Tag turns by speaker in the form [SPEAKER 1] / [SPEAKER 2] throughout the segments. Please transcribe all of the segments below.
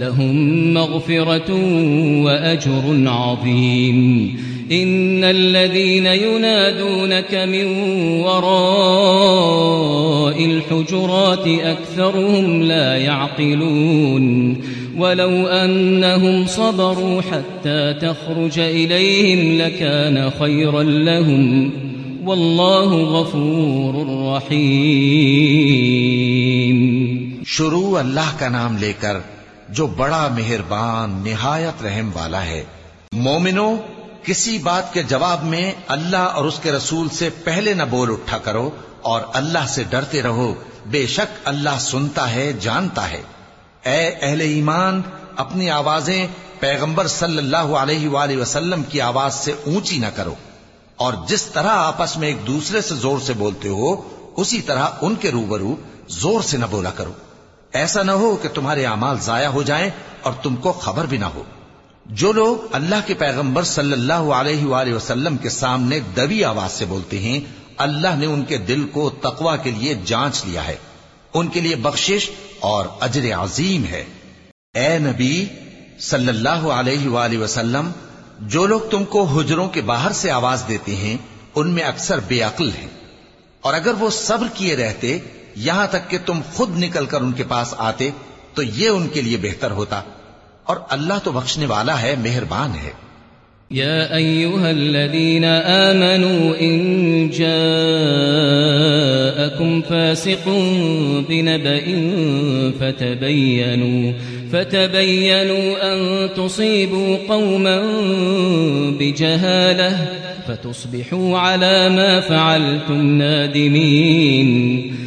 [SPEAKER 1] لهم مغفرة وأجر عظيم إن الذين ينادونك من وراء الحجرات أكثرهم لا يعقلون ولو أنهم صبروا حتى تخرج إليهم لكان خيرا لهم والله غفور رحيم
[SPEAKER 2] شروع اللہ کا نام لے کر جو بڑا مہربان نہایت رحم والا ہے مومنوں کسی بات کے جواب میں اللہ اور اس کے رسول سے پہلے نہ بول اٹھا کرو اور اللہ سے ڈرتے رہو بے شک اللہ سنتا ہے جانتا ہے اے اہل ایمان اپنی آوازیں پیغمبر صلی اللہ علیہ وآلہ وسلم کی آواز سے اونچی نہ کرو اور جس طرح آپس میں ایک دوسرے سے زور سے بولتے ہو اسی طرح ان کے روبرو زور سے نہ بولا کرو ایسا نہ ہو کہ تمہارے اعمال ضائع ہو جائیں اور تم کو خبر بھی نہ ہو جو لوگ اللہ کے پیغمبر صلی اللہ علیہ وآلہ وسلم کے سامنے دبی آواز سے بولتے ہیں اللہ نے ان کے دل کو تقوا کے لیے جانچ لیا ہے ان کے لیے بخشش اور اجر عظیم ہے اے نبی صلی اللہ علیہ وآلہ وسلم جو لوگ تم کو حجروں کے باہر سے آواز دیتے ہیں ان میں اکثر بے عقل ہیں اور اگر وہ صبر کیے رہتے یہاں تک کہ تم خود نکل کر ان کے پاس آتے تو یہ ان کے لیے بہتر ہوتا اور اللہ تو بخشنے والا ہے مہربان ہے
[SPEAKER 1] ان ان فاسق قوما فتصبحوا على ما فعلتم دین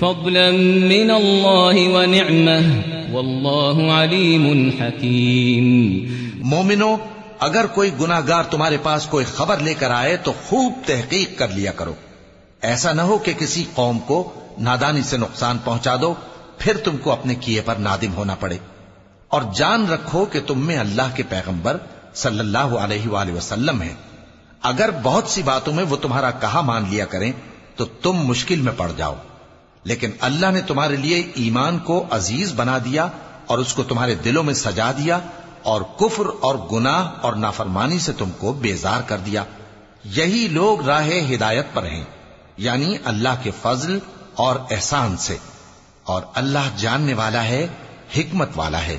[SPEAKER 1] فضلا من الله
[SPEAKER 2] ونعمه والله مومنو اگر کوئی گناہگار تمہارے پاس کوئی خبر لے کر آئے تو خوب تحقیق کر لیا کرو ایسا نہ ہو کہ کسی قوم کو نادانی سے نقصان پہنچا دو پھر تم کو اپنے کیے پر نادم ہونا پڑے اور جان رکھو کہ تم میں اللہ کے پیغمبر صلی اللہ علیہ وآلہ وسلم ہیں اگر بہت سی باتوں میں وہ تمہارا کہا مان لیا کریں تو تم مشکل میں پڑ جاؤ لیکن اللہ نے تمہارے لیے ایمان کو عزیز بنا دیا اور اس کو تمہارے دلوں میں سجا دیا اور کفر اور گناہ اور نافرمانی سے تم کو بیزار کر دیا یہی لوگ راہ ہدایت پر ہیں یعنی اللہ کے فضل اور احسان سے اور اللہ جاننے والا ہے حکمت والا ہے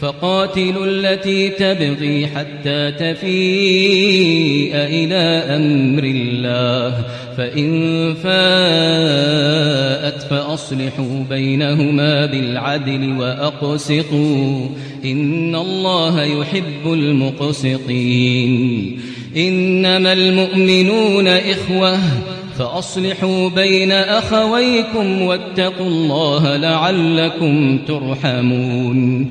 [SPEAKER 1] فقاتلوا التي تبغي حتى تفيء إلى أمر الله فإن فاءت فأصلحوا بينهما بالعدل وأقسطوا إن الله يحب المقسطين إنما المؤمنون إخوة فأصلحوا بين أخويكم واتقوا الله لعلكم ترحمون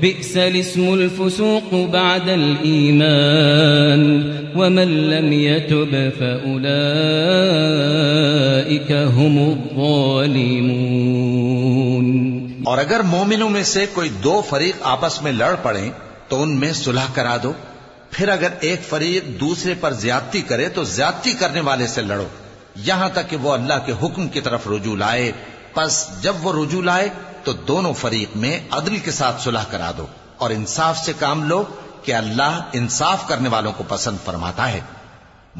[SPEAKER 1] بئس الاسم الفسوق بعد ومن لم يتب هم الظالمون
[SPEAKER 2] اور اگر مومنوں میں سے کوئی دو فریق آپس میں لڑ پڑیں تو ان میں صلح کرا دو پھر اگر ایک فریق دوسرے پر زیادتی کرے تو زیادتی کرنے والے سے لڑو یہاں تک کہ وہ اللہ کے حکم کی طرف رجوع لائے پس جب وہ رجوع لائے تو دونوں فریق میں عدل کے ساتھ صلح کرا دو اور انصاف سے کام لو کہ اللہ انصاف کرنے والوں کو پسند فرماتا ہے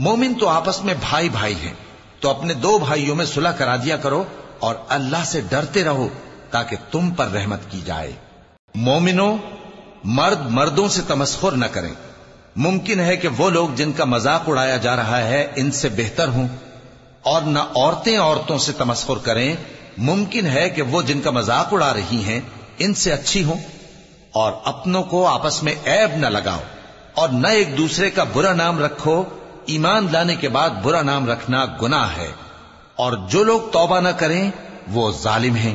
[SPEAKER 2] مومن تو آپس میں بھائی بھائی ہیں تو اپنے دو بھائیوں میں صلح کرا دیا کرو اور اللہ سے ڈرتے رہو تاکہ تم پر رحمت کی جائے مومنوں مرد مردوں سے تمسخر نہ کریں ممکن ہے کہ وہ لوگ جن کا مذاق اڑایا جا رہا ہے ان سے بہتر ہوں اور نہ عورتیں عورتوں سے تمسخر کریں ممکن ہے کہ وہ جن کا مذاق اڑا رہی ہیں ان سے اچھی ہوں اور اپنوں کو آپس میں عیب نہ لگاؤ اور نہ ایک دوسرے کا برا نام رکھو ایمان لانے کے بعد برا نام رکھنا گناہ ہے اور جو لوگ توبہ نہ کریں وہ ظالم ہیں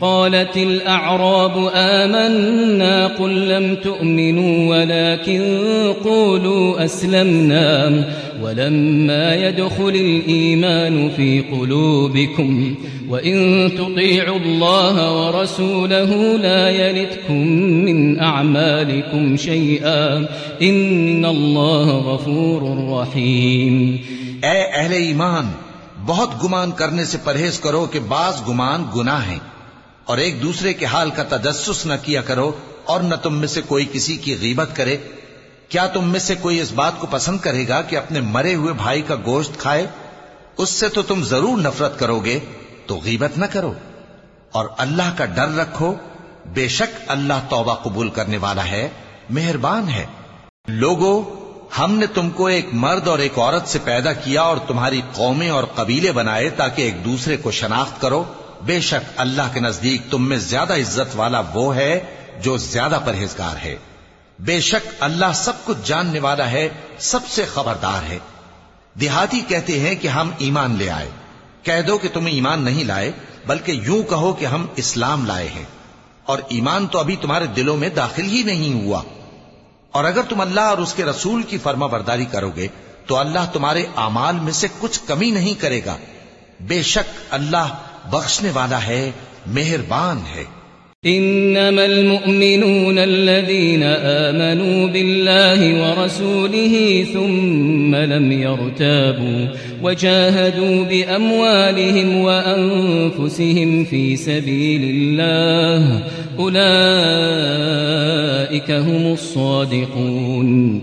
[SPEAKER 1] قالت الأعراب آمنا قل لم تؤمنوا ولكن قولوا أسلمنا ولما يدخل الإيمان في قلوبكم وإن تطيعوا الله ورسوله لا يلتكم من أعمالكم شيئا إن الله
[SPEAKER 2] غفور رحيم أي أهل إيمان بہت گمان کرنے سے پرہیز کرو کہ بعض گمان گناہ ہیں اور ایک دوسرے کے حال کا تجسس نہ کیا کرو اور نہ تم میں سے کوئی کسی کی غیبت کرے کیا تم میں سے کوئی اس بات کو پسند کرے گا کہ اپنے مرے ہوئے بھائی کا گوشت کھائے اس سے تو تم ضرور نفرت کرو گے تو غیبت نہ کرو اور اللہ کا ڈر رکھو بے شک اللہ توبہ قبول کرنے والا ہے مہربان ہے لوگوں ہم نے تم کو ایک مرد اور ایک عورت سے پیدا کیا اور تمہاری قومیں اور قبیلے بنائے تاکہ ایک دوسرے کو شناخت کرو بے شک اللہ کے نزدیک تم میں زیادہ عزت والا وہ ہے جو زیادہ پرہیزگار ہے بے شک اللہ سب کچھ جاننے والا ہے سب سے خبردار ہے دیہاتی کہتے ہیں کہ ہم ایمان لے آئے کہہ دو کہ تم ایمان نہیں لائے بلکہ یوں کہو کہ ہم اسلام لائے ہیں اور ایمان تو ابھی تمہارے دلوں میں داخل ہی نہیں ہوا اور اگر تم اللہ اور اس کے رسول کی فرما برداری کرو گے تو اللہ تمہارے امال میں سے کچھ کمی نہیں کرے گا بے شک اللہ بخشنے والا ہے مہربان ہے انما
[SPEAKER 1] المؤمنون الذين امنوا بالله ورسوله ثم لم يرتابوا وجاهدوا باموالهم وانفسهم في سبيل الله اولئك هم الصادقون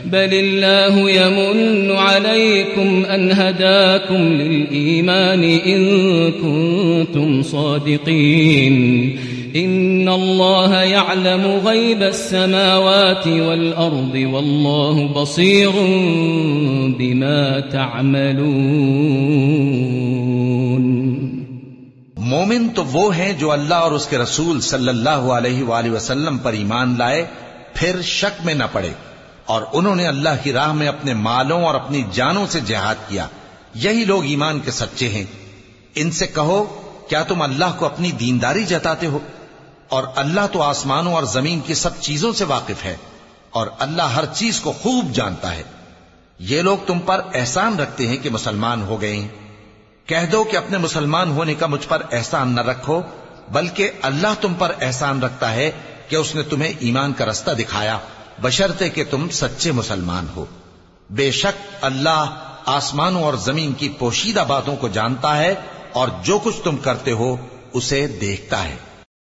[SPEAKER 1] بل الله الله يمن عليكم أن هداكم للإيمان إن إن كنتم صادقين يعلم غيب السماوات والأرض والله بصير بما تعملون
[SPEAKER 2] مومن تو وہ ہیں جو اللہ اور اس کے رسول صلی اللہ علیہ وآلہ وسلم پر ایمان لائے پھر شک میں نہ پڑے اور انہوں نے اللہ کی راہ میں اپنے مالوں اور اپنی جانوں سے جہاد کیا یہی لوگ ایمان کے سچے ہیں ان سے کہو کیا تم اللہ کو اپنی دینداری جتاتے ہو اور اللہ تو آسمانوں اور زمین کی سب چیزوں سے واقف ہے اور اللہ ہر چیز کو خوب جانتا ہے یہ لوگ تم پر احسان رکھتے ہیں کہ مسلمان ہو گئے ہیں کہہ دو کہ اپنے مسلمان ہونے کا مجھ پر احسان نہ رکھو بلکہ اللہ تم پر احسان رکھتا ہے کہ اس نے تمہیں ایمان کا رستہ دکھایا بشرتے کہ تم سچے مسلمان ہو بے شک اللہ آسمانوں اور زمین کی پوشیدہ باتوں کو جانتا ہے اور جو کچھ تم کرتے ہو اسے دیکھتا ہے